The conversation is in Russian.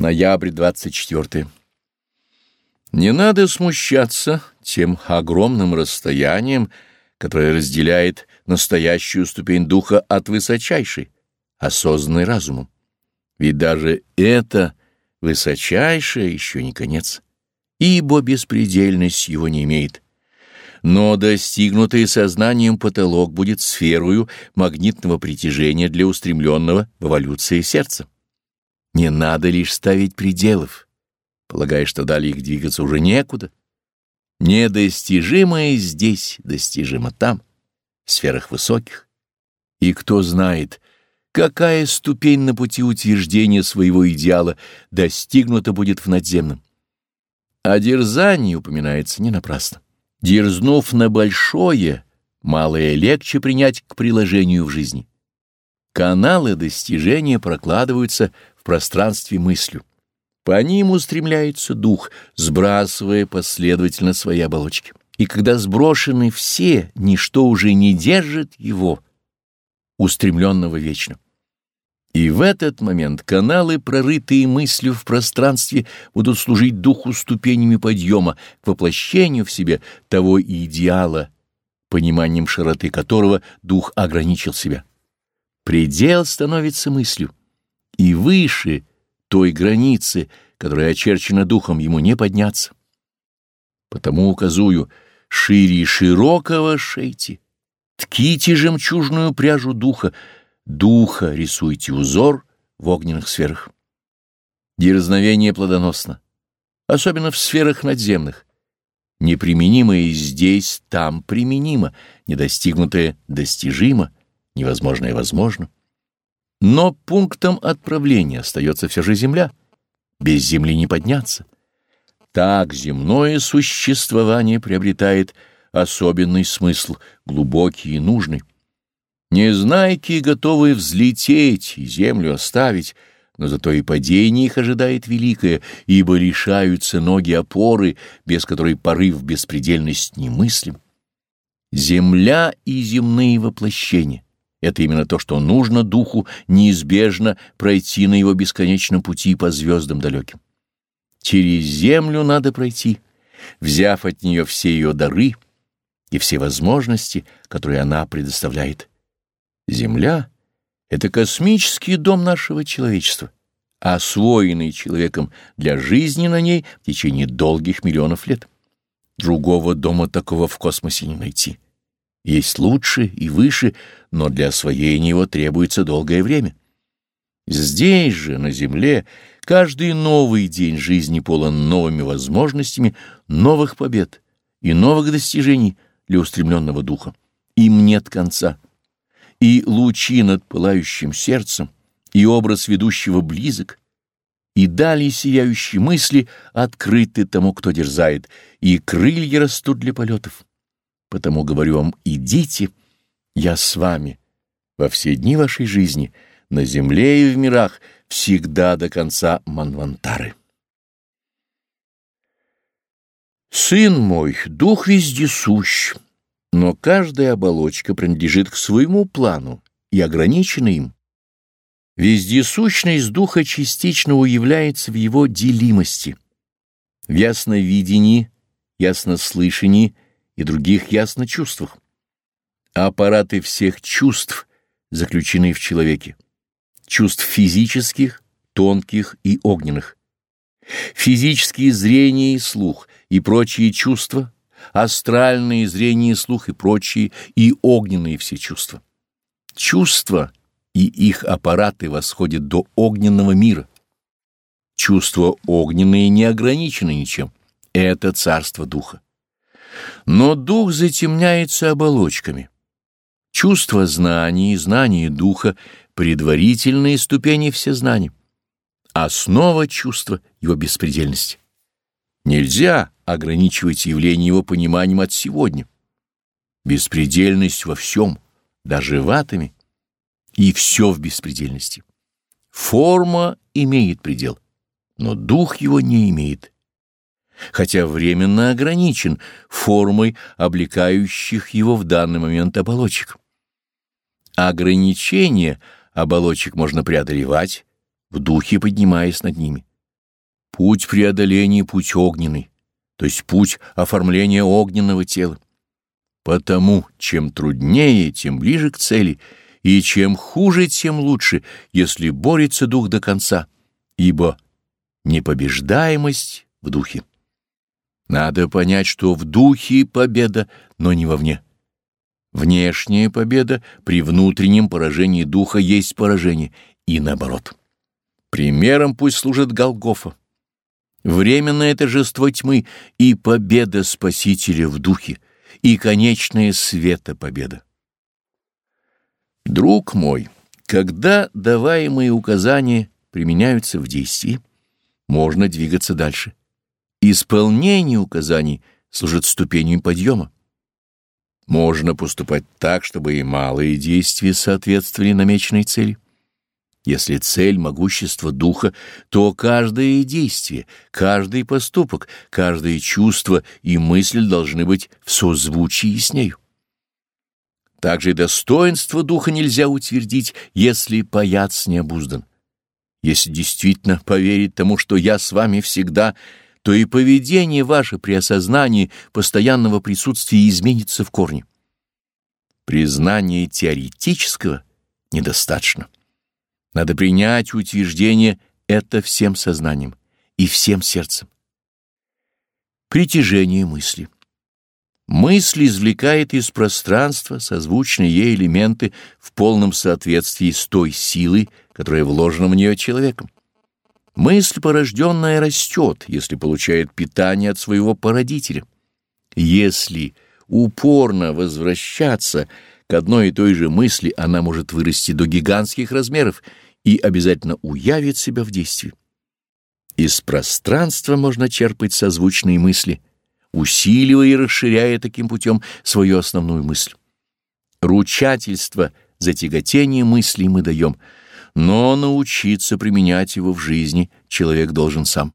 Ноябрь 24. Не надо смущаться тем огромным расстоянием, которое разделяет настоящую ступень духа от высочайшей, осознанной разумом. Ведь даже это высочайшее еще не конец, ибо беспредельность его не имеет. Но достигнутый сознанием потолок будет сферою магнитного притяжения для устремленного в эволюции сердца. Не надо лишь ставить пределов, полагая, что далее их двигаться уже некуда. Недостижимое здесь достижимо там, в сферах высоких. И кто знает, какая ступень на пути утверждения своего идеала достигнута будет в надземном. О дерзании упоминается не напрасно. Дерзнув на большое, малое легче принять к приложению в жизни. Каналы достижения прокладываются в пространстве мыслью. По ним устремляется дух, сбрасывая последовательно свои оболочки. И когда сброшены все, ничто уже не держит его, устремленного вечно. И в этот момент каналы, прорытые мыслью в пространстве, будут служить духу ступенями подъема к воплощению в себе того идеала, пониманием широты которого дух ограничил себя. Предел становится мыслью и выше той границы, которая очерчена духом, ему не подняться. Потому указую, шире широкого шейте, тките жемчужную пряжу духа, духа рисуйте узор в огненных сферах. Дерзновение плодоносно, особенно в сферах надземных. Неприменимое здесь, там применимо, недостигнутое достижимо, невозможное возможно. Но пунктом отправления остается все же земля. Без земли не подняться. Так земное существование приобретает особенный смысл, глубокий и нужный. Незнайки готовы взлететь и землю оставить, но зато и падение их ожидает великое, ибо лишаются ноги опоры, без которой порыв беспредельность немыслим. Земля и земные воплощения это именно то, что нужно духу неизбежно пройти на его бесконечном пути по звездам далеким. Через землю надо пройти, взяв от нее все ее дары и все возможности, которые она предоставляет. Земля — это космический дом нашего человечества, освоенный человеком для жизни на ней в течение долгих миллионов лет. Другого дома такого в космосе не найти. Есть лучше и выше, но для освоения его требуется долгое время. Здесь же, на земле, каждый новый день жизни полон новыми возможностями, новых побед и новых достижений для устремленного духа. Им нет конца. И лучи над пылающим сердцем, и образ ведущего близок, и далее сияющие мысли открыты тому, кто дерзает, и крылья растут для полетов. Потому говорю вам, идите, я с вами во все дни вашей жизни, на земле и в мирах, всегда до конца Манвантары. Сын мой, дух вездесущ, но каждая оболочка принадлежит к своему плану и ограничена им. Вездесущность духа частично уявляется в его делимости, в ясновидении, яснослышании и других ясно чувствах. Аппараты всех чувств заключены в человеке. Чувств физических, тонких и огненных. Физические зрение и слух и прочие чувства, астральные зрение и слух и прочие, и огненные все чувства. Чувства и их аппараты восходят до огненного мира. Чувства огненные не ограничены ничем. Это царство духа. Но дух затемняется оболочками. Чувство знаний и знание духа — предварительные ступени всезнания. Основа чувства — его беспредельность. Нельзя ограничивать явление его пониманием от сегодня. Беспредельность во всем, даже в атоме, и все в беспредельности. Форма имеет предел, но дух его не имеет хотя временно ограничен формой облекающих его в данный момент оболочек. Ограничение оболочек можно преодолевать, в духе поднимаясь над ними. Путь преодоления — путь огненный, то есть путь оформления огненного тела. Потому чем труднее, тем ближе к цели, и чем хуже, тем лучше, если борется дух до конца, ибо непобеждаемость в духе. Надо понять, что в духе победа, но не вовне. Внешняя победа при внутреннем поражении духа есть поражение, и наоборот. Примером пусть служит Голгофа. Временное торжество тьмы и победа Спасителя в духе, и конечная света победа. Друг мой, когда даваемые указания применяются в действии, можно двигаться дальше. Исполнение указаний служит ступенью подъема. Можно поступать так, чтобы и малые действия соответствовали намеченной цели. Если цель — могущество духа, то каждое действие, каждый поступок, каждое чувство и мысль должны быть в созвучии с нею. Также и достоинство духа нельзя утвердить, если паяц не обуздан. Если действительно поверить тому, что я с вами всегда, то и поведение ваше при осознании постоянного присутствия изменится в корне. Признание теоретического недостаточно. Надо принять утверждение это всем сознанием и всем сердцем. Притяжение мысли. Мысль извлекает из пространства созвучные ей элементы в полном соответствии с той силой, которая вложена в нее человеком. Мысль порожденная растет, если получает питание от своего породителя. Если упорно возвращаться к одной и той же мысли она может вырасти до гигантских размеров и обязательно уявит себя в действии. Из пространства можно черпать созвучные мысли, усиливая и расширяя таким путем свою основную мысль. Ручательство за тяготение мыслей мы даем, но научиться применять его в жизни человек должен сам.